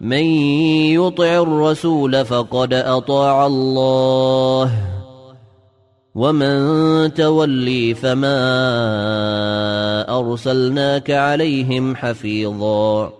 من يطع الرسول فقد أطاع الله ومن تولي فما أرسلناك عليهم حفيظا.